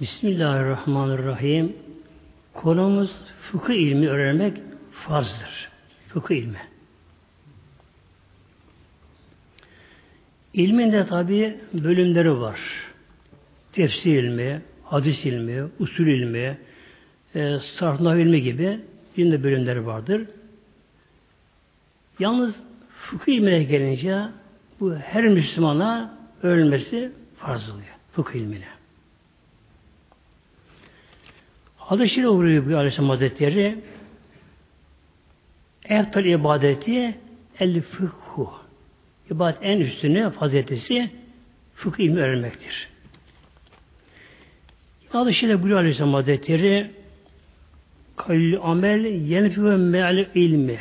Bismillahirrahmanirrahim. Konumuz fıkıh ilmi öğrenmek farzdır. Fıkıh ilmi. İlmin de tabi bölümleri var. Tefsir ilmi, hadis ilmi, usul ilmi, e, sarfnav ilmi gibi ilmi bölümleri vardır. Yalnız fıkıh ilmine gelince bu her Müslümana öğrenmesi farz oluyor. Fıkıh ilmine. Şerif buyuruyor bu Aleyhisselam Hazretleri Eftal ibadeti el fıkhu. İbadet en üstünü faziletisi fıkıh ilmi öğrenmektir. Şerif buyuruyor Aleyhisselam Hazretleri Kallü amel yenfü me'al ilmi.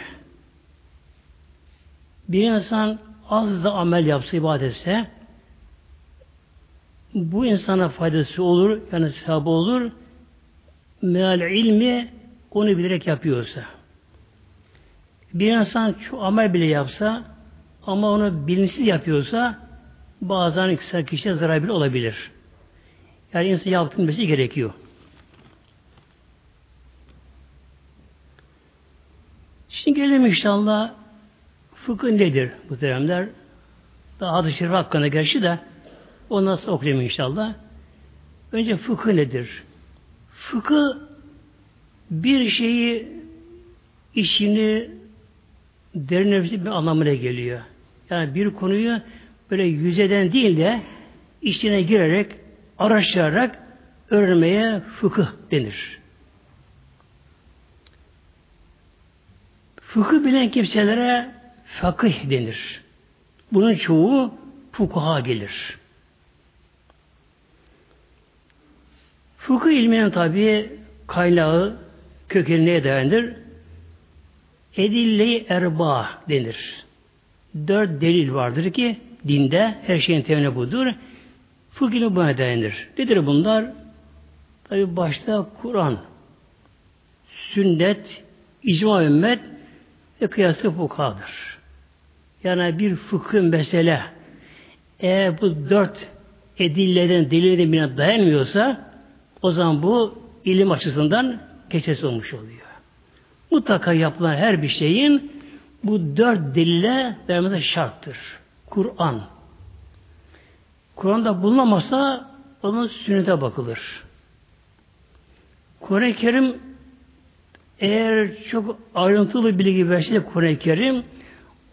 Bir insan az da amel yapsa, ibadet etse bu insana faydası olur, yani sevabı olur. Meal ilmi onu bilerek yapıyorsa. Bir insan şu amel bile yapsa ama onu bilinçsiz yapıyorsa bazen kişiye zarar bile olabilir. Yani insan yaptığını gerekiyor. Şimdi gelelim inşallah fıkıh nedir bu dönemler? Daha hadis-i şerif hakkında gerçi de o nasıl okuyayım inşallah. Önce fıkıh nedir? Fıkıh bir şeyi işini derinlemesi bir anlamına geliyor. Yani bir konuyu böyle yüzeden değil de içine girerek, araştırarak öğrenmeye fıkıh denir. Fıkıh bilen kimselere fakih denir. Bunun çoğu fukaha gelir. Fıkıh ilminin tabi kaynağı kökeni neye dayanır? Edille-i erba denir. Dört delil vardır ki dinde her şeyin temeli budur. Fıkıh buna dayanır. Nedir bunlar? Tabi başta Kur'an, sünnet, icma ümmet ve kıyası fukadır. Yani bir fıkıh mesele eğer bu dört edilleden, delilden birine dayanmıyorsa o zaman bu ilim açısından geçersiz olmuş oluyor. Mutlaka yapılan her bir şeyin bu dört delile vermesi şarttır. Kur'an. Kur'an'da bulunamazsa onun sünnete bakılır. Kur'an-ı Kerim eğer çok ayrıntılı bilgi verse Kur'an-ı Kerim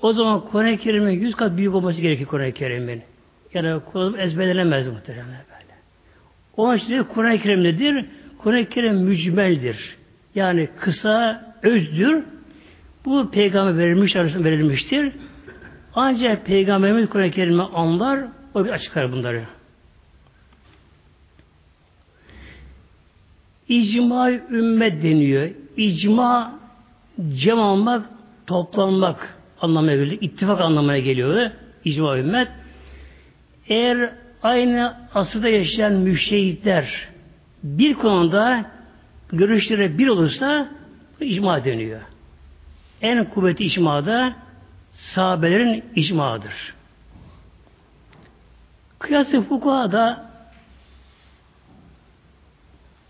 o zaman Kur'an-ı Kerim'in yüz kat büyük olması gerekir Kur'an-ı Kerim'in. Yani Kur'an ezberlenemez muhtemelen böyle. O için Kur'an-ı Kerim nedir? Kur'an-ı Kerim mücmeldir. Yani kısa, özdür. Bu peygamber verilmiş verilmiştir. Ancak peygamberimiz Kur'an-ı Kerim'i anlar, o bir açıklar bunları. İcma ümmet deniyor. İcma cem almak, toplanmak anlamına geliyor. İttifak anlamına geliyor. İcma ümmet. Eğer aynı asırda yaşayan müştehitler bir konuda görüşleri bir olursa icma deniyor. En kuvvetli icma da sahabelerin icmadır. Kıyas-ı fukuha da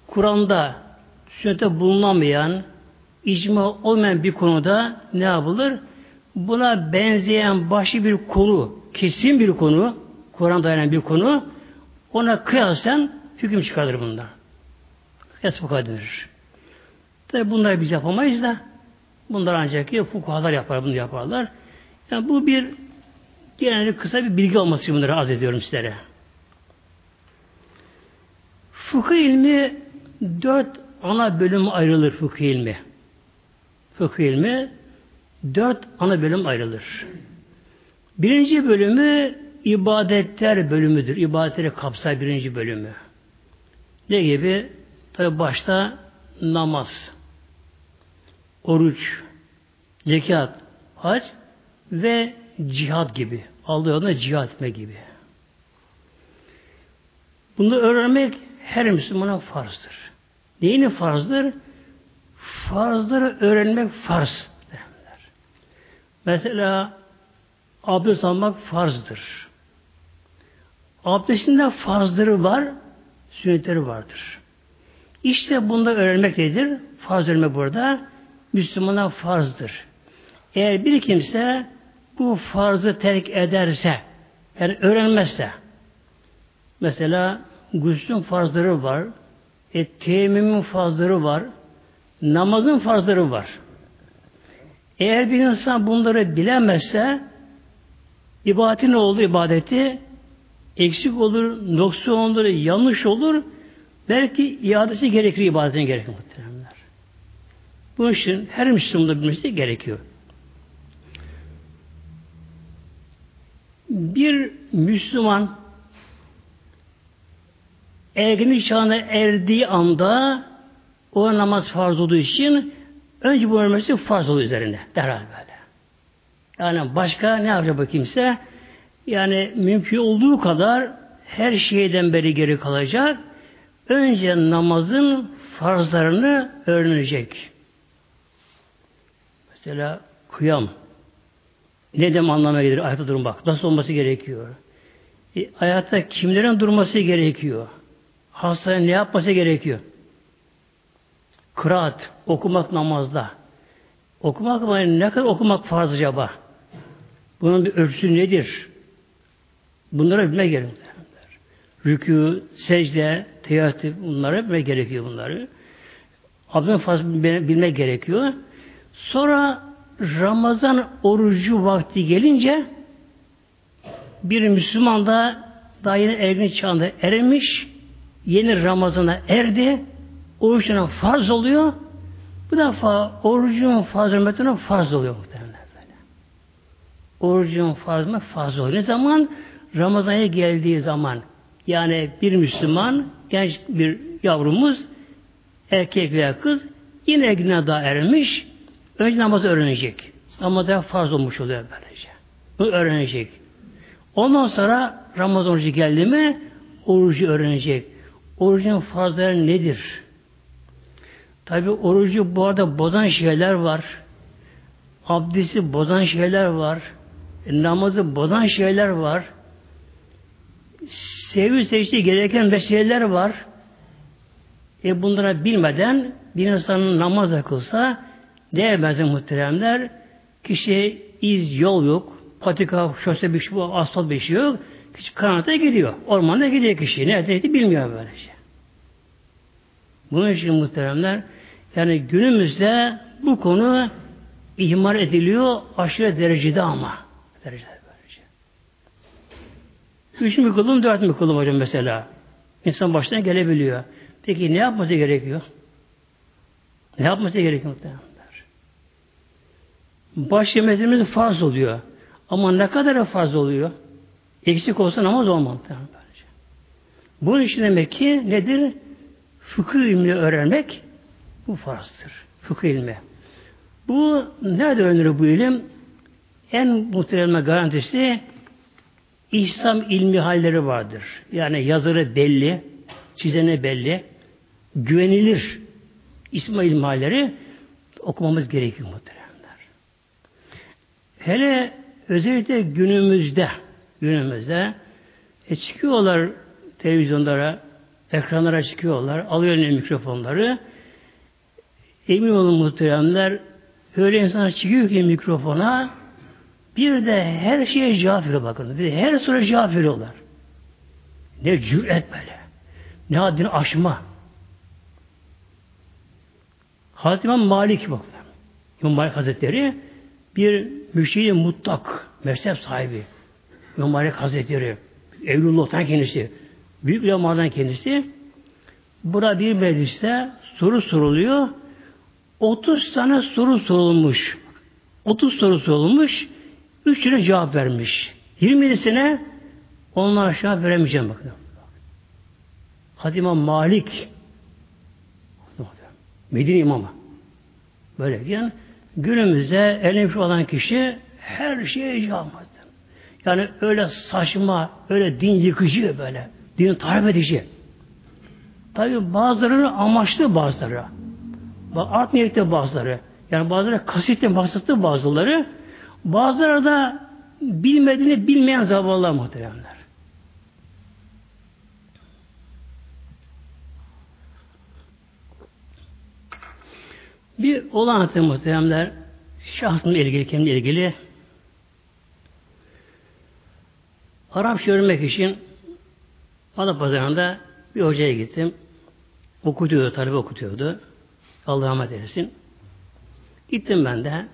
Kur'an'da sünnete bulunamayan icma olmayan bir konuda ne yapılır? Buna benzeyen başka bir konu, kesin bir konu, Kur'an dayanan bir konu, ona kıyasen hüküm çıkarır bundan. Kıyas fukuha denir. Tabi bunları biz yapamayız da bunlar ancak ki fukuhalar yapar, bunu yaparlar. Yani bu bir genelde kısa bir bilgi olması bunları arz ediyorum sizlere. Fıkıh ilmi dört ana bölüm ayrılır fıkıh ilmi. Fıkıh ilmi dört ana bölüm ayrılır. Birinci bölümü ibadetler bölümüdür. İbadetleri kapsar birinci bölümü. Ne gibi? Tabi başta namaz, oruç, zekat, hac ve cihat gibi. Aldığı yolunda cihat etme gibi. Bunu öğrenmek her Müslümana farzdır. Neyini farzdır? Farzları öğrenmek farz. Derler. Mesela abdest almak farzdır. Abdestin de farzları var, sünnetleri vardır. İşte bunda öğrenmek nedir? Farz öğrenmek burada Müslümana farzdır. Eğer bir kimse bu farzı terk ederse, yani öğrenmezse, mesela guslün farzları var, e, teyemmümün farzları var, namazın farzları var. Eğer bir insan bunları bilemezse, ibadeti ne oldu ibadeti? Eksik olur, noksan olur, yanlış olur, belki iadesi gerekir, ibadetin gerekir muhtemelenler. Bu için her Müslümanın bilmesi gerekiyor. Bir Müslüman ergenlik çağına erdiği anda o namaz farz olduğu için önce bu ölmesi farz oluyor üzerine. Derhal böyle. Yani başka ne yapacak bu kimse? Yani mümkün olduğu kadar her şeyden beri geri kalacak. Önce namazın farzlarını öğrenecek. Mesela kıyam. Ne dem anlamına gelir ayakta durmak. Nasıl olması gerekiyor? E, ayakta kimlerin durması gerekiyor? Hastanın ne yapması gerekiyor? Kıraat, okumak namazda. Okumak? Ne kadar okumak farz acaba? Bunun bir ölçüsü nedir? Bunları bilmek gerekiyor. Rükû, secde, teyattü bunları bilmek gerekiyor bunları. Abdest fazla bilmek gerekiyor. Sonra Ramazan orucu vakti gelince bir Müslüman da daha yeni ergenlik çağında eremiş, yeni Ramazan'a erdi, orucuna farz oluyor. Bu defa orucun farz hürmetine farz oluyor muhtemelen böyle. Orucun farz mı farz oluyor. Ne zaman? Ramazan'a geldiği zaman. Yani bir Müslüman, genç bir yavrumuz, erkek veya kız, yine ergenliğe daha ermiş, önce namazı öğrenecek. Ama da farz olmuş oluyor böylece. Bunu öğrenecek. Ondan sonra Ramazan orucu geldi mi, orucu öğrenecek. Orucun farzları nedir? Tabi orucu bu arada bozan şeyler var. Abdesti bozan şeyler var. E, namazı bozan şeyler var. Sevgi seçtiği gereken meseleler var. E bunlara bilmeden bir insanın namaz kılsa değmez muhteremler. Kişi iz yol yok. Patika, şose bir şey, asfalt bir şey yok. Kişi karanlıkta gidiyor. Ormanda gidiyor kişi. Nerede bilmiyor böylece. Bunun için muhteremler yani günümüzde bu konu ihmal ediliyor aşırı derecede ama. Derecede. Üç mü kıldım, dört mü kıldım hocam mesela. İnsan başına gelebiliyor. Peki ne yapması gerekiyor? Ne yapması gerekiyor muhtemelenler? Baş yemezimiz farz oluyor. Ama ne kadar farz oluyor? Eksik olsa namaz olmaz. Bunun için demek ki nedir? Fıkıh ilmini öğrenmek bu farzdır. Fıkıh ilmi. Bu nerede öğrenilir bu ilim? En muhtemelen garantisi İslam ilmi halleri vardır. Yani yazarı belli, çizene belli, güvenilir İslam ilmi halleri okumamız gerekiyor muhteremler. Hele özellikle günümüzde günümüzde e, çıkıyorlar televizyonlara, ekranlara çıkıyorlar, alıyor mikrofonları. Emin olun muhteremler, öyle insanlar çıkıyor ki mikrofona, bir de her şeye cevap veriyor bakın. Bir de her soru cevap veriyorlar. Ne cüret böyle. Ne haddini aşma. Hazreti İmam Malik bakın. İmam Malik Hazretleri bir müşteri mutlak, mezhep sahibi. İmam Malik Hazretleri, Evlullah'tan kendisi, büyük ulemadan kendisi. Burada bir mecliste soru soruluyor. 30 tane soru sorulmuş. 30 soru sorulmuş. Üçüne cevap vermiş. 27'sine onlar cevap veremeyeceğim bakın. Hadima Malik Medine imamı. Böyle diyen günümüzde elinmiş olan kişi her şeye cevap Yani öyle saçma, öyle din yıkıcı böyle. Din tarif edici. Tabi bazıları amaçlı bazıları. Art niyetli bazıları. Yani bazıları kasitle maksatlı bazıları. Bazıları da bilmediğini bilmeyen zavallar muhteremler. Bir olan hatırı muhteremler şahsımla ilgili, kendimle ilgili Arapça öğrenmek için Adapazarı'nda bir hocaya gittim. Okutuyordu, talebe okutuyordu. Allah rahmet eylesin. Gittim ben de.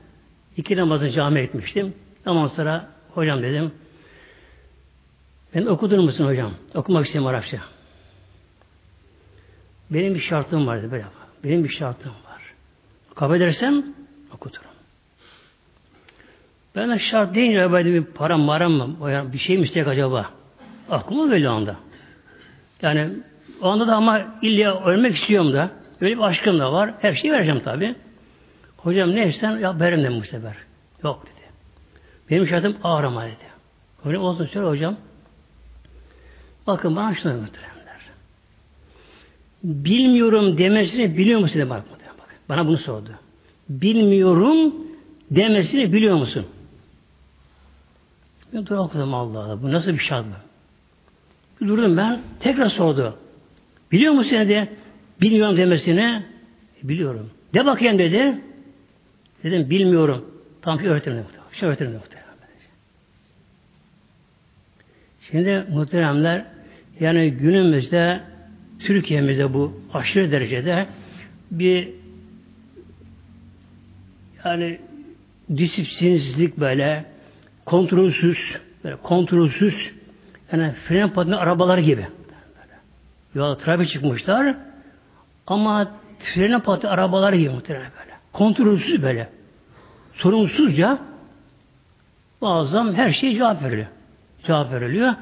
İki namazın camiye gitmiştim. Ondan sonra hocam dedim. Ben okudur musun hocam? Okumak istiyorum Arapça. Benim bir şartım vardı böyle. Benim bir şartım var. Kabul edersem okuturum. Ben de şart deyince böyle bir param maram mı? Bir şey mi isteyecek acaba? Aklıma böyle anda. Yani o anda da ama illa ölmek istiyorum da. Öyle bir aşkım da var. Her şeyi vereceğim tabi. Hocam ne istersen ya verim dedim bu sefer. Yok dedi. Benim şartım ağır ama dedi. Öyle olsun söyle hocam. Bakın bana şunu muhteremler. Bilmiyorum demesini biliyor musun? Bak, bak. Bana bunu sordu. Bilmiyorum demesini biliyor musun? Ben dur okudum Allah Allah. Bu nasıl bir şart mı? Durdum ben. Tekrar sordu. Biliyor musun dedi. Bilmiyorum demesine. Biliyorum. De bakayım dedi. Dedim bilmiyorum. Tam bir öğretim de Şu öğretim de Şimdi muhteremler yani günümüzde Türkiye'mizde bu aşırı derecede bir yani disiplinsizlik böyle kontrolsüz böyle kontrolsüz yani fren patini arabalar gibi. Yola trafik çıkmışlar ama fren pati arabalar gibi muhtemelen. Kontrolsüz böyle. Sorumsuzca bazen her şey cevap veriliyor. Cevap veriliyor.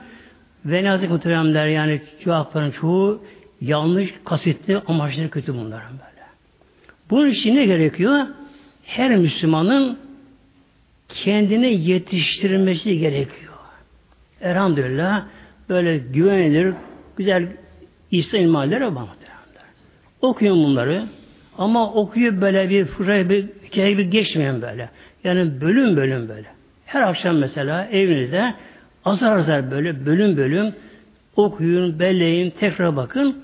Ve nazik muhteremler yani cevapların çoğu yanlış, kasıtlı, amaçları kötü bunların böyle. Bunun için ne gerekiyor? Her Müslümanın kendini yetiştirmesi gerekiyor. Elhamdülillah böyle güvenilir, güzel İslam ilmihaller var Okuyun bunları. Ama okuyup böyle bir fıraya bir hikaye bir geçmeyen böyle. Yani bölüm bölüm böyle. Her akşam mesela evinizde azar azar böyle bölüm bölüm okuyun, belleyin, tekrar bakın.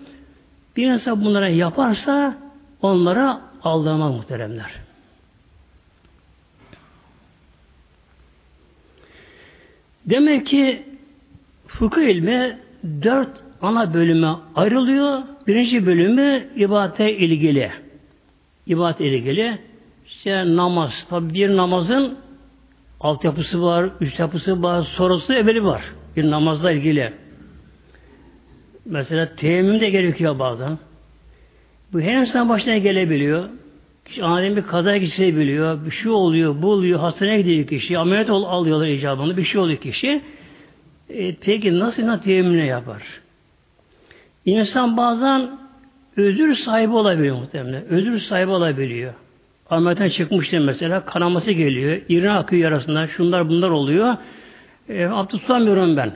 Bir insan bunlara yaparsa onlara aldırmak muhteremler. Demek ki fıkıh ilmi dört ana bölüme ayrılıyor. Birinci bölümü ibadete ilgili. İbadet ilgili. İşte namaz. Tabi bir namazın altyapısı var, üst yapısı var, sonrası evveli var. Bir namazla ilgili. Mesela teyemmüm de gerekiyor bazen. Bu her insan başına gelebiliyor. Kişi aniden bir kaza geçirebiliyor. Bir şey oluyor, bu oluyor, hastaneye gidiyor kişi. Ameliyat ol, alıyorlar icabını. Bir şey oluyor kişi. E, peki nasıl nasıl teyemmüne yapar? İnsan bazen özür sahibi olabiliyor muhtemelen. Özür sahibi olabiliyor. Ameliyatten çıkmıştır mesela. Kanaması geliyor. İğne akıyor yarasından. Şunlar bunlar oluyor. E, abdest tutamıyorum ben.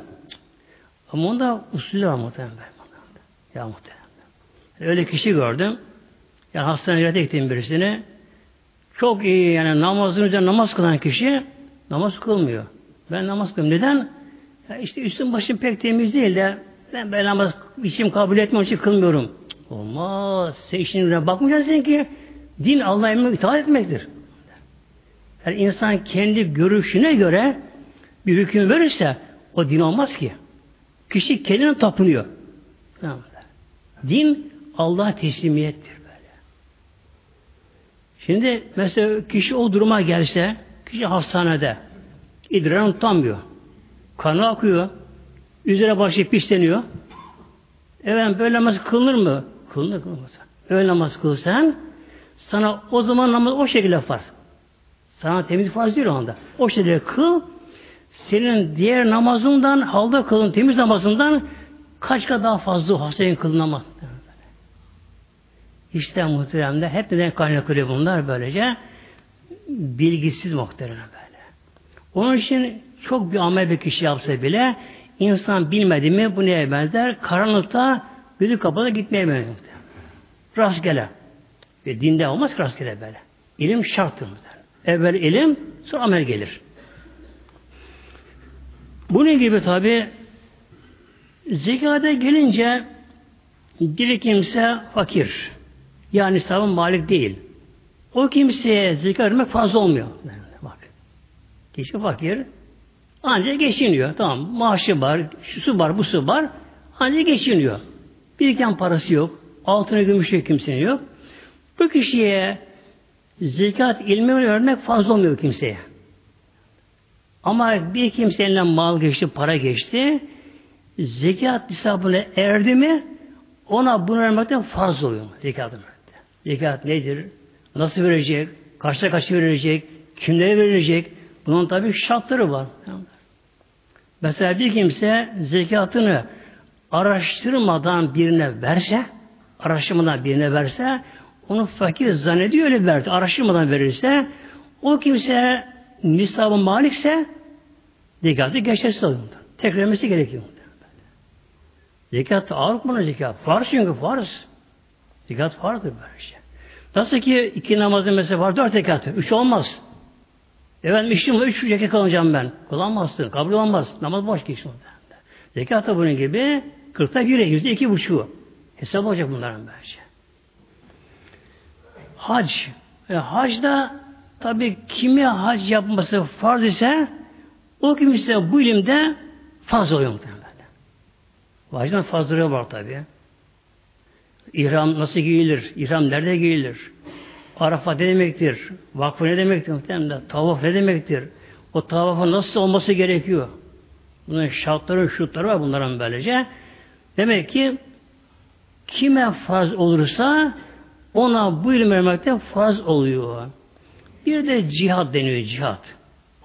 Ama onda usulü var muhtemelen. Ya muhtemelen. Öyle kişi gördüm. Yani hastaneye gittiğim birisine çok iyi yani namazın üzerine namaz kılan kişi namaz kılmıyor. Ben namaz kılıyorum. Neden? Ya işte üstüm başım pek temiz değil de ben böyle namaz içim kabul etmiyorum için kılmıyorum. Olmaz. Sen işine bakmayacaksın ki din Allah'a emrine itaat etmektir. Yani insan kendi görüşüne göre bir hüküm verirse o din olmaz ki. Kişi kendine tapınıyor. Din Allah teslimiyettir böyle. Şimdi mesela kişi o duruma gelse, kişi hastanede idrarını tutamıyor. Kanı akıyor. Üzerine başı pisleniyor. Evet böyle namaz kılınır mı? Kılınır kılınmaz. Öyle namaz kılsan sana o zaman namaz o şekilde farz. Sana temiz farz değil o anda. O şekilde kıl senin diğer namazından halda kılın temiz namazından kaç kat daha fazla hastayın kılınamaz. İşte muhteremde hep neden kaynaklı bunlar böylece bilgisiz muhterem böyle. Onun için çok bir amel bir kişi yapsa bile insan bilmedi mi bu neye benzer? Karanlıkta gözü kapalı gitmeye benzer. Rastgele. Ve dinde olmaz rastgele böyle. İlim şarttır. Evvel ilim, sonra amel gelir. Bunun gibi tabi zekata gelince bir kimse fakir. Yani nisabın malik değil. O kimseye zekat vermek fazla olmuyor. Bak. Kişi fakir. Ancak geçiniyor. Tamam. Maaşı var, şusu var, busu var. Ancak geçiniyor. Biriken parası yok. Altına gümüşü kimsenin yok. Bu kişiye zekat ilmi vermek fazla olmuyor kimseye. Ama bir kimsenin mal geçti, para geçti. Zekat hesabına erdi mi ona bunu vermekten farz oluyor. Zekatın Zekat nedir? Nasıl verecek? Kaçta kaç verecek? Kimlere verilecek? Bunun tabi şartları var. Mesela bir kimse zekatını araştırmadan birine verse, araştırmadan birine verse, onu fakir zannediyor öyle verdi. Araştırmadan verirse, o kimse nisabı malikse zekatı geçersiz alıyor. Tekrar vermesi gerekiyor. Zekat ağır mı zekat? Farz çünkü farz. Zekat farzdır böyle şey. Nasıl ki iki namazın mesela var dört rekatı. Üç olmaz. Efendim işim var. Üç rekat kalacağım ben. Kılamazsın. Kabul olmaz. Namaz boş geçiyor. Zekat da bunun gibi kırkta biri. Yüzde iki buçuğu. Hesap olacak bunların bence. Hac. E, hac da tabi kimi hac yapması farz ise o kimse bu ilimde farz oluyor muhtemelen. Vacdan farzları var tabi. İhram nasıl giyilir? İhram nerede giyilir? Arafa ne demektir? Vakfı ne demektir? Muhtemelen. Tavaf ne demektir? O tavafın nasıl olması gerekiyor? Bunun şartları, şutları var bunların böylece. Demek ki kime farz olursa ona bu ilim vermekte farz oluyor. Bir de cihat deniyor cihat.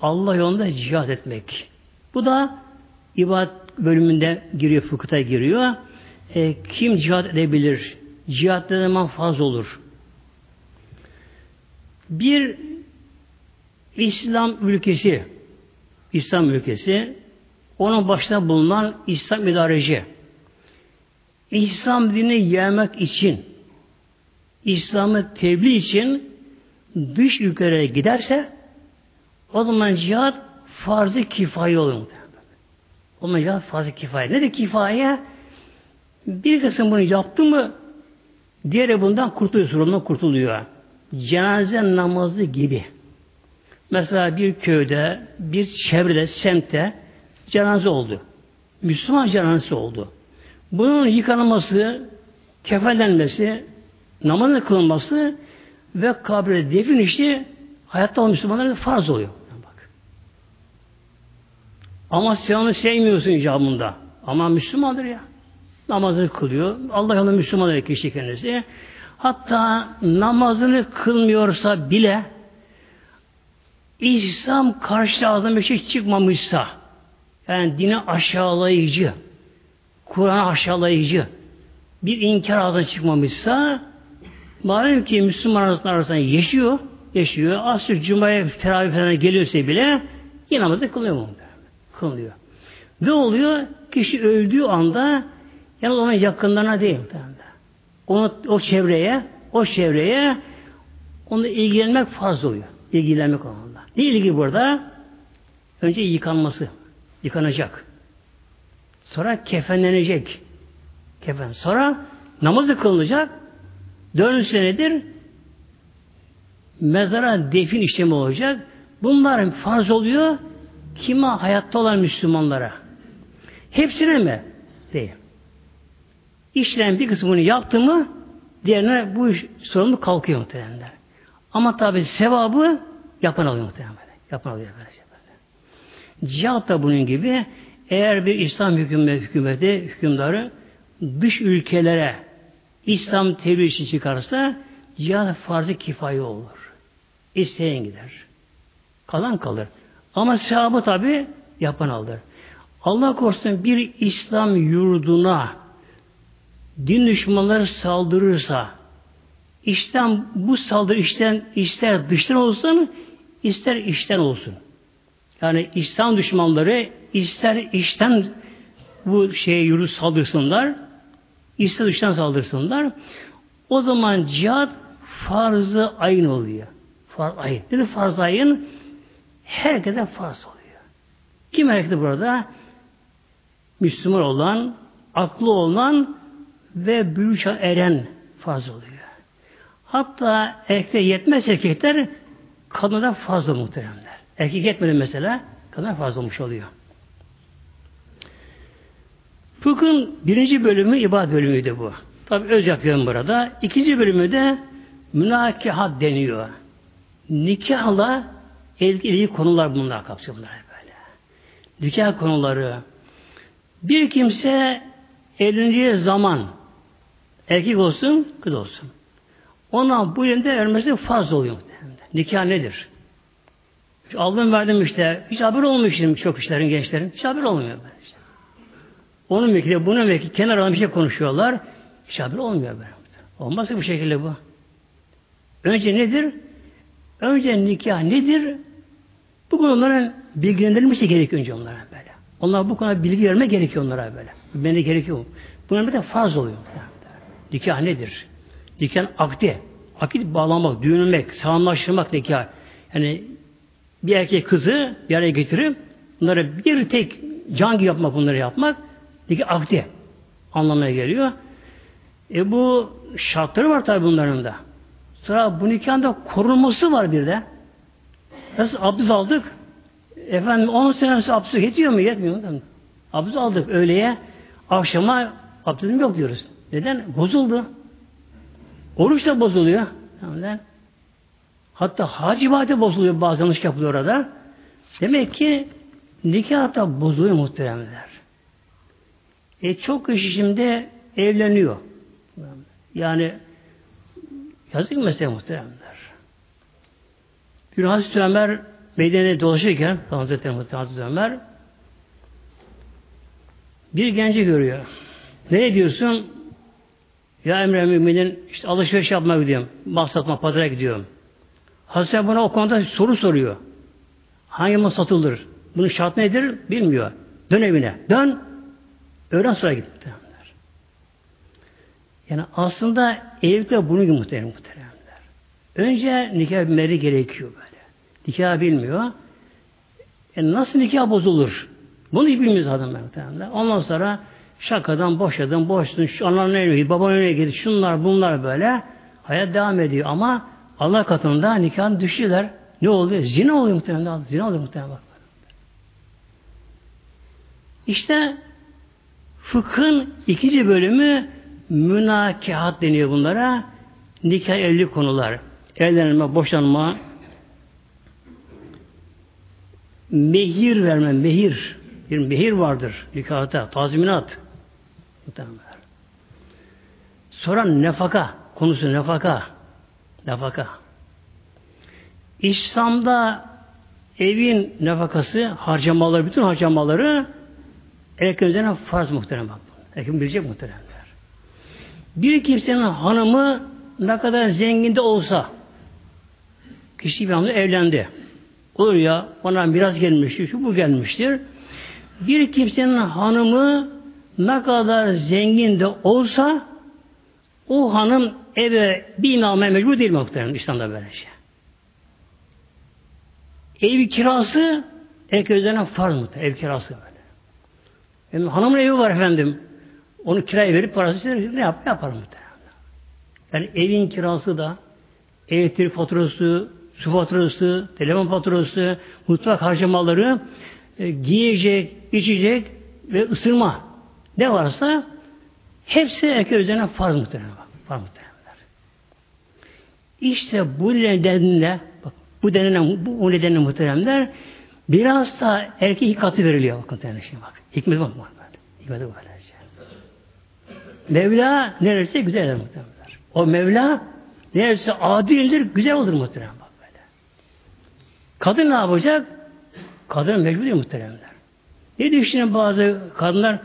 Allah yolunda cihat etmek. Bu da ibadet bölümünde giriyor, fıkıhta giriyor. E, kim cihat edebilir? Cihat ne zaman farz olur? Bir İslam ülkesi, İslam ülkesi, onun başında bulunan İslam idareci, İslam dinini yaymak için, İslam'ı tebliğ için dış ülkelere giderse, o zaman cihat farz-ı kifaye olur. O zaman cihat farz-ı kifaye. Ne de kifaye? Bir kısım bunu yaptı mı, diğeri bundan kurtuluyor, sorundan kurtuluyor cenaze namazı gibi. Mesela bir köyde, bir çevrede, semtte cenaze oldu. Müslüman cenazesi oldu. Bunun yıkanılması, kefenlenmesi, namazın kılınması ve kabre defin işi hayatta olan Müslümanlara farz oluyor. Bak. Ama onu sevmiyorsun icabında. Ama Müslümandır ya. Namazını kılıyor. Allah yolunda Müslüman kişi kendisi. Hatta namazını kılmıyorsa bile İslam karşı ağzından bir şey çıkmamışsa yani dini aşağılayıcı Kur'an aşağılayıcı bir inkar ağzından çıkmamışsa malum ki Müslüman arasında yaşıyor yaşıyor. Asır Cuma'ya teravih falan geliyorsa bile yine namazı kılıyor mu? Kılıyor. Ne oluyor? Kişi öldüğü anda yani onun yakınlarına değil. Onu, o çevreye, o çevreye onunla ilgilenmek farz oluyor. İlgilenmek onunla. Ne ilgi burada? Önce yıkanması. Yıkanacak. Sonra kefenlenecek. Kefen. Sonra namazı kılınacak. Dördüncü senedir mezara defin işlemi olacak. Bunların farz oluyor kime hayatta olan Müslümanlara. Hepsine mi? Değil. İşlerin bir kısmını yaptı mı diğerine bu iş sorumlu kalkıyor muhtemelen. Ama tabi sevabı yapan alıyor muhtemelen. Yapan alıyor. Cihat da bunun gibi eğer bir İslam hükümeti, hükümeti hükümdarı dış ülkelere İslam tebliğ için çıkarsa cihat farz-ı kifaye olur. İsteyen gider. Kalan kalır. Ama sevabı tabi yapan alır. Allah korusun bir İslam yurduna din düşmanları saldırırsa işten bu saldırı işten ister dıştan olsun ister içten olsun. Yani İslam düşmanları ister içten bu şeye yürü saldırsınlar ister dıştan saldırsınlar o zaman cihat farzı ayın oluyor. Farz ayın. Dedi farz ayın herkese farz oluyor. Kim herkese burada? Müslüman olan, aklı olan ve bürüşe eren farz oluyor. Hatta erkekte yetmez erkekler kadına fazla muhteremler. Erkek yetmedi mesela kadına fazla olmuş oluyor. Fıkhın birinci bölümü ibadet bölümüydü bu. Tabi öz yapıyorum burada. İkinci bölümü de münakihat deniyor. Nikahla ilgili konular bunlar kapsıyorlar böyle. Nikah konuları. Bir kimse evlendiği zaman erkek olsun, kız olsun. Ona bu yönde vermesi fazla oluyor. Nikah nedir? Aldım verdim işte. Hiç haber olmuyor şimdi çok işlerin, gençlerin. Hiç haber olmuyor. İşte. Onun vekili, bunun vekili kenara bir şey konuşuyorlar. Hiç haber olmuyor böyle. Olmaz bu şekilde bu. Önce nedir? Önce nikah nedir? Bu konuların bilgilendirilmesi gerekiyor önce onlara böyle. Onlar bu konuda bilgi verme gerekiyor onlara böyle. Beni gerekiyor. Bunun bir de farz oluyor. Nikah nedir? Nikah akdi. Akit bağlamak, düğünlemek, sağlamlaştırmak nikah. Yani bir erkek kızı bir araya getirip bunları bir tek can gibi yapmak, bunları yapmak nikah akdi anlamına geliyor. E bu şartları var tabi bunların da. Sonra bu nikahın da korunması var bir de. Nasıl abdest aldık? Efendim 10 sene sonra abdest yetiyor mu? Yetmiyor mu? Abdest aldık öğleye. Akşama abdestim yok diyoruz. Neden? Bozuldu. Oruç da bozuluyor. Neden? Hatta hac ibadeti bozuluyor. Bazı yanlış yapılıyor orada. Demek ki nikah da bozuluyor muhteremler. E çok kişi şimdi evleniyor. Yani yazık mesele muhteremler. Bir Hazreti Ömer Medine'de dolaşırken Hazreti Hazreti Ömer bir genci görüyor. Ne diyorsun? Ya Emre Mümin'in işte alışveriş yapmaya gidiyorum. Mal satma, pazara gidiyorum. Hazreti buna o konuda soru soruyor. Hangi mal satılır? Bunun şart nedir? Bilmiyor. Dön evine. Dön. Öğlen sonra git. Yani aslında evlilikte bunun gibi muhtemelen muhteremler. Önce nikah bilmeleri gerekiyor böyle. Nikah bilmiyor. E nasıl nikah bozulur? Bunu hiç bilmiyor zaten muhtemelen. Ondan sonra şakadan boşadın, boştun, şu anlar gidiyor, baban nereye gidiyor, şunlar bunlar böyle hayat devam ediyor ama Allah katında nikahın düşüyorlar. Ne oluyor? Zina oluyor muhtemelen. Zina oluyor muhtemelen. İşte fıkhın ikinci bölümü münakihat deniyor bunlara. Nikah evli konular. Evlenme, boşanma, mehir verme, mehir. Bir mehir vardır nikahta, tazminat. Sonra nefaka, konusu nefaka. Nefaka. İslam'da evin nefakası, harcamaları, bütün harcamaları erkek üzerine farz muhterem bak. Erkek bilecek muhteremler. Bir kimsenin hanımı ne kadar zenginde olsa kişi bir anda evlendi. Olur ya bana biraz gelmiştir, şu bu gelmiştir. Bir kimsenin hanımı ne kadar zengin de olsa o hanım eve bir inanmaya mecbur değil muhtemelen İslam'da böyle şey. Ev kirası erkek üzerine farz mı? Ev kirası böyle. Yani hanımın evi var efendim. Onu kiraya verip parası ne yap, yapar muhtemelen. Yani evin kirası da elektrik faturası, su faturası, telefon faturası, mutfak harcamaları, e, giyecek, içecek ve ısırma ne varsa hepsi erkek üzerine farz muhtemelen. Farz muhtemelen. İşte bu nedenle bak, bu denilen bu, bu nedenle muhteremler biraz da erkek katı veriliyor bakın şimdi bak. Hikmet bak bak. Hikmeti bak. Mevla neresi güzel muhtemelen. O Mevla neresi adildir, güzel olur muhtemelen bak böyle. Kadın ne yapacak? Kadın mecbur değil muhteremler. Ne düşünün bazı kadınlar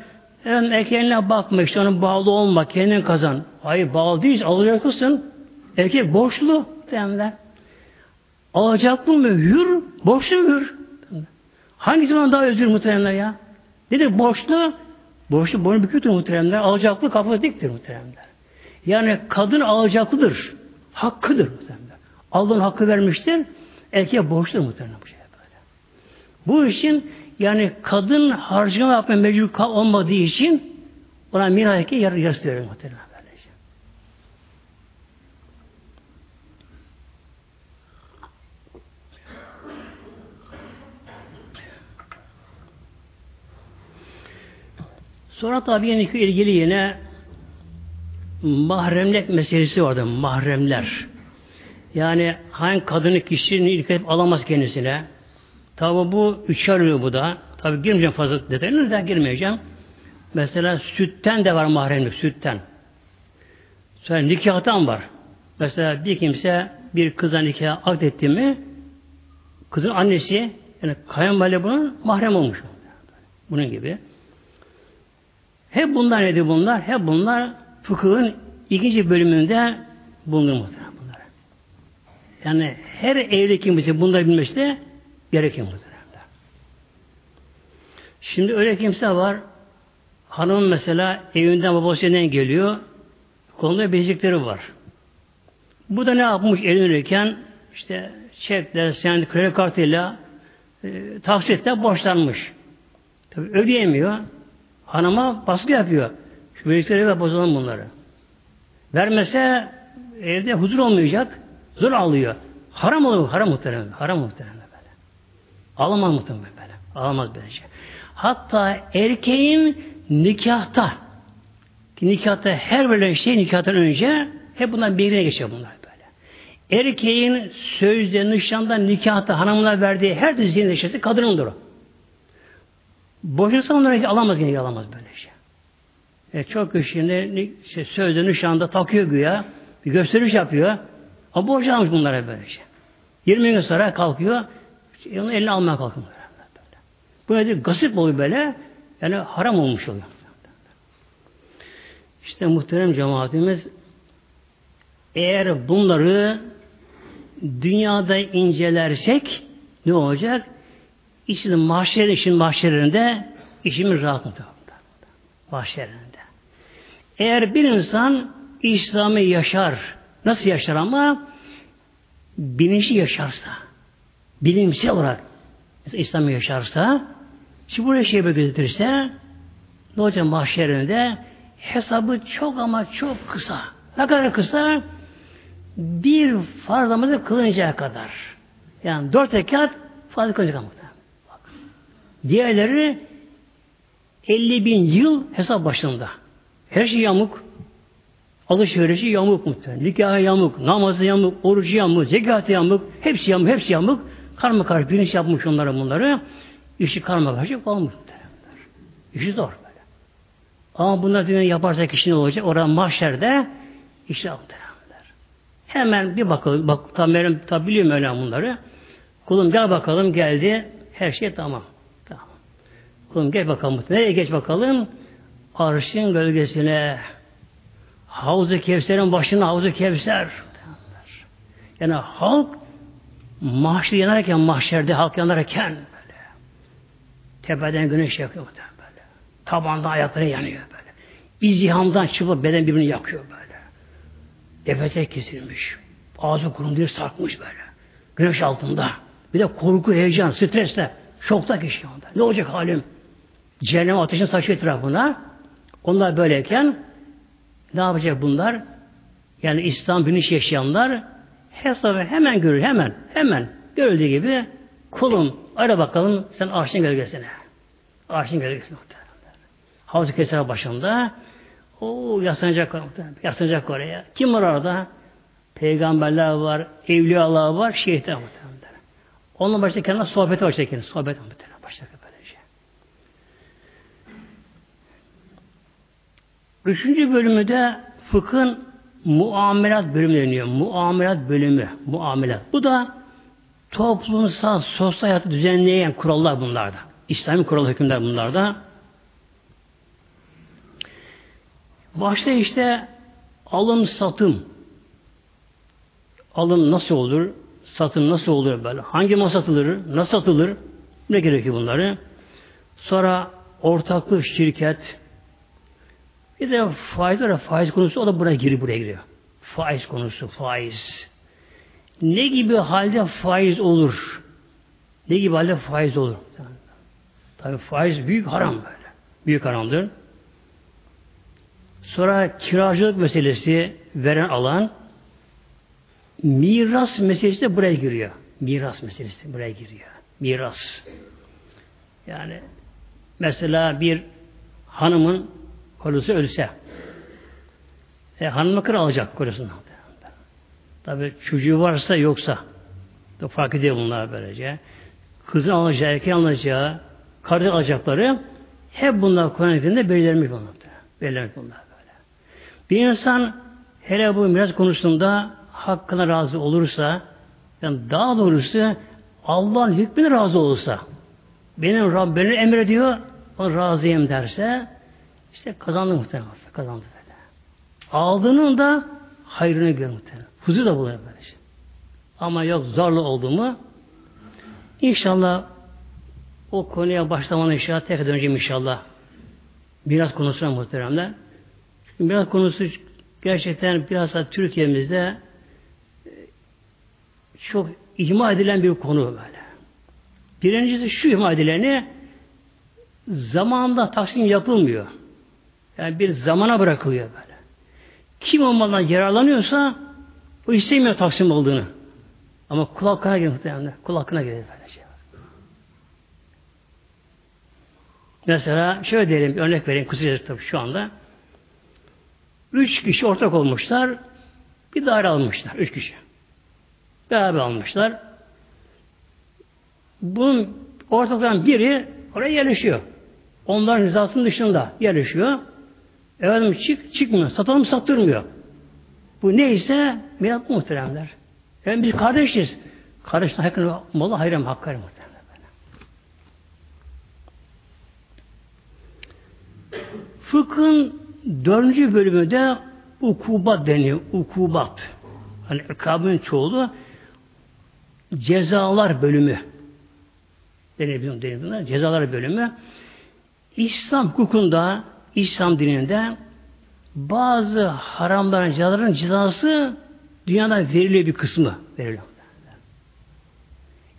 hem erkeğine bakma işte onun bağlı olma kendin kazan. Hayır bağlı değil alacaksın. Erkek borçlu derler. Alacaklı mı hür? Borçlu mu hür? Hangi zaman daha özgür muhteremler ya? Nedir borçlu? Borçlu boynu büküktür muhteremler. Alacaklı kafa diktir muhteremler. Yani kadın alacaklıdır. Hakkıdır muhteremler. Allah'ın hakkı vermiştir. Erkeğe borçludur muhteremler bu şey böyle. Bu için yani kadın harcama yapma mecbur olmadığı için ona minayeke yar yarısı veriyor muhtemelen. Böylece. Sonra tabi yine ilgili yine mahremlik meselesi vardı. Mahremler. Yani hangi kadını kişinin ilk alamaz kendisine Tabi bu üç arıyor bu da. Tabi girmeyeceğim fazla detayına da girmeyeceğim. Mesela sütten de var mahremlik, sütten. Sonra nikahtan var. Mesela bir kimse bir kıza nikah akdetti mi kızın annesi yani kayınvalide bunun mahrem olmuş. Bunun gibi. Hep bunlar nedir bunlar? Hep bunlar fıkhın ikinci bölümünde bulunur muhtemelen bunlar. Yani her evli kimse bunları bilmesi de gerekiyor muhtemelen. Şimdi öyle kimse var hanım mesela evinden babasından geliyor kolunda bezikleri var. Bu da ne yapmış evlenirken işte çekle, sen kredi kartıyla e, taksitle borçlanmış. Tabii ödeyemiyor. Hanıma baskı yapıyor. Şu birlikleri ve bozalım bunları. Vermese evde huzur olmayacak. Zor alıyor. Haram olur. Haram muhtemelen. Haram böyle. Alamaz muhtemelen böyle. Alamaz böyle şey. Hatta erkeğin nikahta nikahta her verilen şey nikahtan önce hep bundan birine geçiyor bunlar böyle. Erkeğin sözde, nişanda, nikahta hanımına verdiği her düzeyin neşesi kadınındır o. Boşansa onları alamaz yine alamaz böyle şey. E çok kişinin işte sözde nişanda takıyor güya. Bir gösteriş yapıyor. Ama boşanmış bunlara böyle şey. 20 gün sonra kalkıyor. Işte onu eline almaya kalkıyor. Böyle. Nedir? Gasip oluyor böyle. Yani haram olmuş oluyor. İşte muhterem cemaatimiz eğer bunları dünyada incelersek ne olacak? İşin mahşer işin mahşerinde işimiz rahat mı? Mahşerinde. Eğer bir insan İslam'ı yaşar, nasıl yaşar ama bilinçli yaşarsa, bilimsel olarak İslam'ı yaşarsa, şimdi buraya şey gözetirse, ne olacak mahşerinde? Hesabı çok ama çok kısa. Ne kadar kısa? Bir farz namazı kadar. Yani dört rekat farz kılınacak ama. Diğerleri 50 bin yıl hesap başında. Her şey yamuk. Alışverişi yamuk muhtemelen. Nikahı yamuk, namazı yamuk, orucu yamuk, zekatı yamuk, hepsi yamuk, hepsi yamuk. Karma karşı bilinç yapmış onlara bunları. İşi karma karşı olmuş. İşi zor böyle. Ama bunlar dünya yaparsa kişi ne olacak? Orada mahşerde işte muhtemelen. Hemen bir bakalım. Bak, tam benim tabi biliyorum öyle bunları. Kulum gel bakalım geldi. Her şey tamam. Tamam. Kulum gel bakalım. Nereye geç bakalım? Arşın gölgesine Havzu Kevser'in başına Havzu Kevser. Yani halk mahşer yanarken mahşerde halk yanarken böyle tepeden güneş yakıyor böyle. Tabandan ayakları yanıyor böyle. İzdihamdan çıkıp beden birbirini yakıyor böyle. Nefese kesilmiş. Ağzı kurumduğu sarkmış böyle. Güneş altında. Bir de korku, heyecan, stresle. Şokta kişi onda. Ne olacak halim? Cehennem ateşin saçı etrafına. Onlar böyleyken ne yapacak bunlar? Yani İslam bilinç yaşayanlar hesabı hemen görür. Hemen. Hemen. Görüldüğü gibi kulum ara bakalım sen arşın gölgesine. Arşın gölgesine. Havuz keser başında o yaslanacak, yaslanacak oraya. Kim var orada? Peygamberler var, evliyalar var, şehitler muhtemelen. Onun başta kendine sohbeti var çekin. Sohbet muhtemelen başta böylece. Üçüncü bölümü de fıkhın muamelat bölümü deniyor. Muamelat bölümü. Muamelat. Bu da toplumsal, sosyal hayatı düzenleyen kurallar bunlarda. İslami kural hükümler bunlarda. Başta işte alım satım. Alım nasıl olur? Satım nasıl olur böyle? Hangi mal satılır? Nasıl satılır? Ne gerekiyor bunları? Sonra ortaklık şirket. Bir de faiz var. Faiz konusu o da buraya giriyor. Buraya giriyor. Faiz konusu. Faiz. Ne gibi halde faiz olur? Ne gibi halde faiz olur? Tabi faiz büyük haram böyle. Büyük haramdır. Sonra kiracılık meselesi veren alan miras meselesi de buraya giriyor. Miras meselesi buraya giriyor. Miras. Yani mesela bir hanımın kocası ölse e, hanımı kır alacak kocasından. Tabi çocuğu varsa yoksa fark ediyor bunlar böylece. Kızın alacağı, erkeğin alacağı, karı alacakları hep bunlar Kur'an hükmünde belirlenmiş bunlar. Belirlenmiş bunlar böyle. Bir insan hele bu miras konusunda hakkına razı olursa yani daha doğrusu Allah'ın hükmüne razı olursa benim Rabbim emrediyor o razıyım derse işte kazandı muhtemelen. Kazandı böyle. Aldığının da hayrını gör muhtemelen. Huzur da buluyor böyle işte. Ama yok zorlu oldu mu inşallah o konuya başlamanın inşallah tekrar döneceğim inşallah. Miras konusuna muhteremler. Miras konusu gerçekten biraz da Türkiye'mizde e, çok ihmal edilen bir konu böyle. Birincisi şu ihmal edileni zamanında taksim yapılmıyor. Yani bir zamana bırakılıyor böyle. Kim ondan yararlanıyorsa o istemiyor taksim olduğunu. Ama kul hakkına gelir muhtemelen. Kul hakkına gelir böyle şey. Mesela şöyle diyelim, bir örnek vereyim kısaca tabii şu anda. Üç kişi ortak olmuşlar, bir daire almışlar, üç kişi. Beraber almışlar. Bunun ortaklardan biri oraya yerleşiyor. Onların rızasının dışında yerleşiyor. Efendim çık, çıkmıyor. Satalım sattırmıyor. Bu neyse mirat muhteremler. Yani biz kardeşiz. Kardeşin hakkını malı hayrem hakkı muhteremler. Fıkhın dördüncü bölümünde ukubat deniyor. Ukubat. Hani ikabın çoğulu cezalar bölümü. Deniyor, deniyor, cezalar bölümü. İslam hukukunda, İslam dininde bazı haramların, cezaların cezası dünyada veriliyor bir kısmı veriliyor.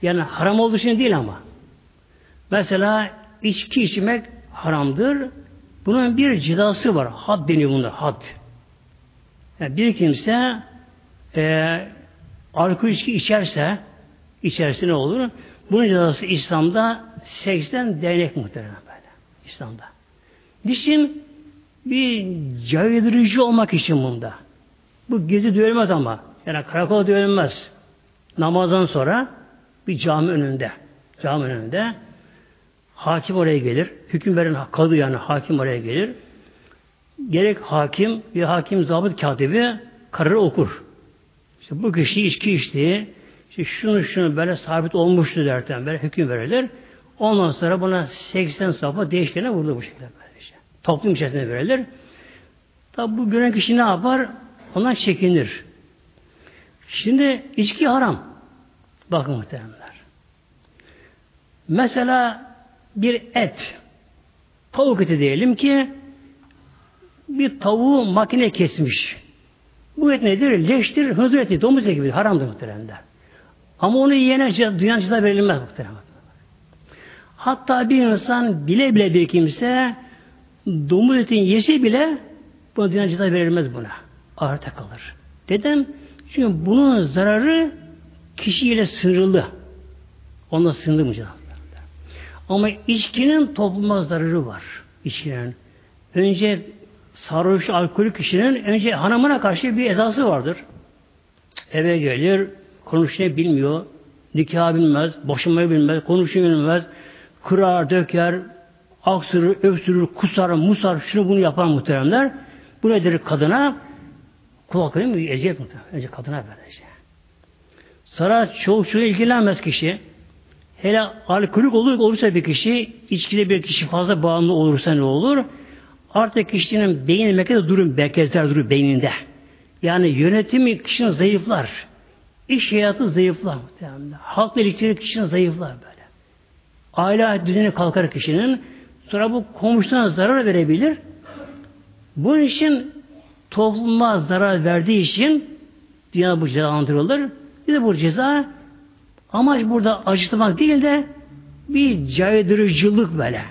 Yani haram olduğu için değil ama. Mesela içki içmek haramdır. Bunun bir cezası var. Had deniyor bunlar. Had. Yani bir kimse e, alkol içki içerse içerse ne olur? Bunun cezası İslam'da 80 değnek muhtemelen böyle. İslam'da. Niçin? Bir caydırıcı olmak için bunda. Bu gezi dövülmez ama. Yani karakola dövülmez. Namazdan sonra bir cami önünde. Cami önünde hakim oraya gelir. Hüküm veren kadı yani hakim oraya gelir. Gerek hakim bir hakim zabıt katibi kararı okur. İşte bu kişi içki içtiği, işte şunu şunu böyle sabit olmuştu derken böyle hüküm verilir. Ondan sonra buna 80 sayfa değişkene vurulur bu şekilde. Böylece. Toplum içerisinde verilir. Tabi bu gören kişi ne yapar? Ondan çekinir. Şimdi içki haram. Bakın muhteremler. Mesela bir et, tavuk eti diyelim ki bir tavuğu makine kesmiş. Bu et nedir? Leştir, hızır eti, domuz eti gibi haramdır muhteremler. Ama onu yiyene dünyanın verilmez muhteremler. Hatta bir insan bile bile bir kimse domuz etin yesi bile bu dünyanın ceza verilmez buna. Ağırta kalır. Neden? Çünkü bunun zararı kişiyle sınırlı. Onunla sınırlı mı? Ama içkinin topluma zararı var. İçkinin. Önce sarhoş alkolü kişinin önce hanımına karşı bir ezası vardır. Eve gelir, konuşmayı bilmiyor, nikah bilmez, boşanmayı bilmez, konuşmayı bilmez, kırar, döker, aksırır, öksürür, kusar, musar, şunu bunu yapar muhteremler. Bu nedir kadına? Kulaklarını eziyet muhterem. Önce kadına böylece. Sonra çoğu çoğu ilgilenmez kişi. Hele alkolik olur, olursa bir kişi, içkide bir kişi fazla bağımlı olursa ne olur? Artık kişinin beyni merkezde durur, merkezler durur beyninde. Yani yönetimi kişinin zayıflar. İş hayatı zayıflar. Yani halkla ilişkileri kişinin zayıflar böyle. Aile düzeni kalkar kişinin. Sonra bu komşuna zarar verebilir. Bunun için topluma zarar verdiği için dünya bu cezalandırılır. Bir de bu ceza Amaç burada acıtmak değil de bir caydırıcılık böyle.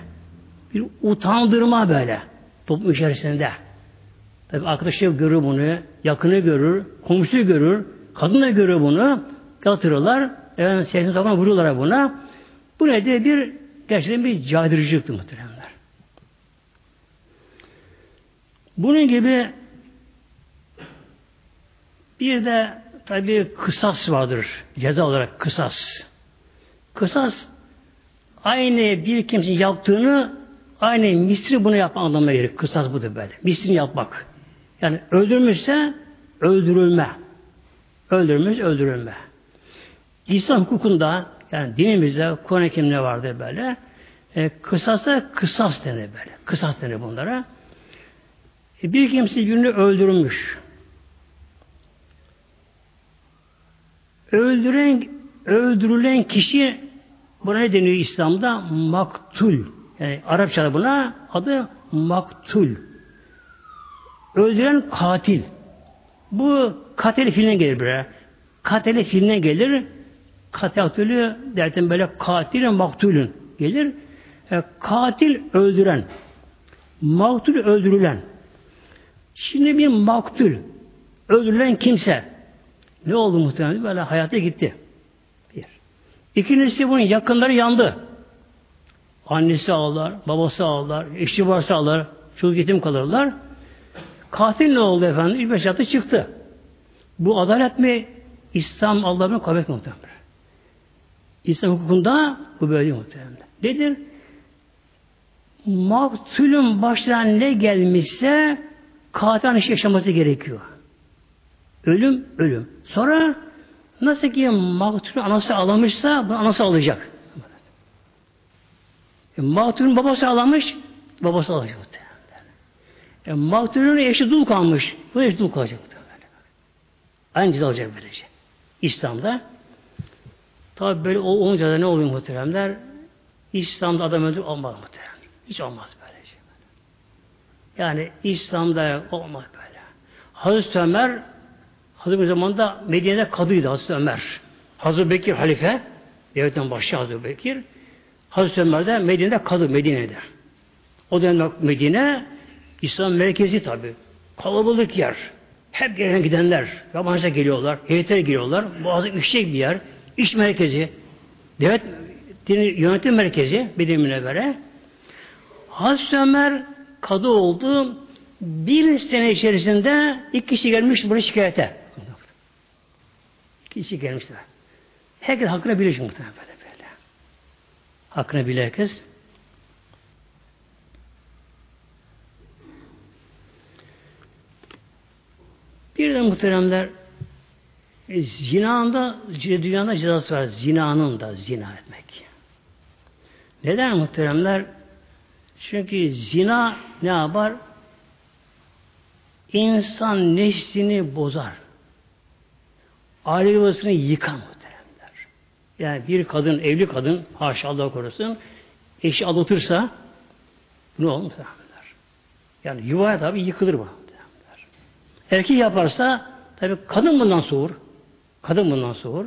Bir utandırma böyle. Toplum içerisinde. Tabi arkadaşı görür bunu, yakını görür, komşu görür, kadın da görür bunu. Yatırırlar, efendim sesini sakın vuruyorlar buna. Bu nedir? Bir gerçekten bir caydırıcılıktır muhteremler. Bunun gibi bir de tabi kısas vardır. Ceza olarak kısas. Kısas aynı bir kimsenin yaptığını aynı misri bunu yapma anlamına gelir. Kısas budur böyle. Misrini yapmak. Yani öldürmüşse öldürülme. Öldürmüş öldürülme. İslam hukukunda yani dinimizde Kur'an hekimine vardır böyle. E, kısasa kısas denir böyle. Kısas denir bunlara. E, bir kimse birini öldürmüş. Öldüren, öldürülen kişi buna ne deniyor İslam'da? Maktul. Yani Arapçada buna adı maktul. Öldüren katil. Bu katil fiiline gelir buraya. Katil fiiline gelir. Katilü derken böyle katilin maktulün gelir. E, katil öldüren. Maktul öldürülen. Şimdi bir maktul öldürülen kimse ne oldu muhtemelen? Böyle hayata gitti. Bir. İkincisi bunun yakınları yandı. Annesi ağlar, babası ağlar, eşi varsa ağlar, çocuk yetim kalırlar. Katil ne oldu efendim? İlk beşatı çıktı. Bu adalet mi? İslam Allah'ın kabul muhtemelen. İslam hukukunda bu böyle muhtemelen. Nedir? Maktulün başına ne gelmişse katil yaşaması gerekiyor. Ölüm, ölüm. Sonra nasıl ki maktulün anası alamışsa bunu anası alacak. E, maktulün babası alamış, babası alacak. E, maktulün eşi dul kalmış, bu eşi dul kalacak. Aynı ceza olacak böylece. İslam'da tabi böyle olunca da ne oluyor muhteremler? İslam'da adam öldür olmaz muhterem. Hiç olmaz böylece. Yani İslam'da olmaz böyle. Hazreti Ömer Hazreti zamanında Medine'de kadıydı Hazreti Ömer. Hazreti Bekir halife, devletten başı Hazreti Bekir. Hazreti Ömer de Medine'de kadı, Medine'de. O dönem Medine, İslam merkezi tabi. Kalabalık yer. Hep gelen gidenler, yabancılar geliyorlar, heyetler geliyorlar. Boğazı işlek bir yer, iş merkezi, devlet yönetim merkezi Medine Münevvere. Hazreti Ömer kadı oldu. Bir sene içerisinde iki kişi gelmiş bunu şikayete. Kişi gelmişler. Herkes hakkını bilir şimdi böyle böyle. Hakkını bilir herkes. Bir de muhteremler e, zinanda dünyada cezası var. Zinanın da zina etmek. Neden muhteremler? Çünkü zina ne yapar? İnsan neslini bozar. Aile yuvasını yıkar muhteremler. Yani bir kadın, evli kadın, haşa Allah korusun, eşi aldatırsa ne olur muhteremler? Yani yuvaya tabi yıkılır bu. Erkek yaparsa tabi kadın bundan soğur. Kadın bundan soğur.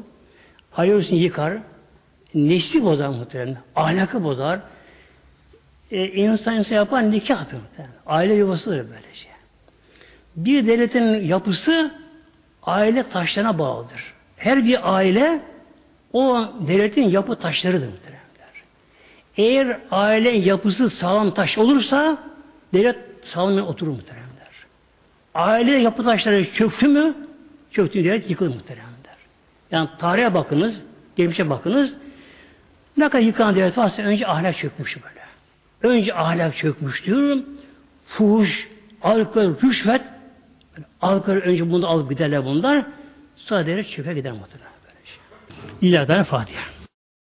Ayrılısını yıkar. Nesli bozar muhtemelen. Ahlakı bozar. Ee, insan insan yapar nikahtır muhtemelen. Aile yuvasıdır böylece. Bir devletin yapısı aile taşlarına bağlıdır. Her bir aile o devletin yapı taşlarıdır muhtemelen. Eğer aile yapısı sağlam taş olursa devlet sağlam oturur muhtemelen. Aile yapı taşları çöktü mü? Çöktü diye yıkılır muhteremler. Yani tarihe bakınız, geçmişe bakınız. Ne kadar yıkan devlet varsa önce ahlak çökmüş böyle. Önce ahlak çökmüş diyorum. Fuhuş, alkol, rüşvet. Alkol önce bunu alıp giderler bunlar. Sonra devlet çöpe gider muhtemelen. Böyle şey. İleriden Fatiha.